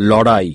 Lorai.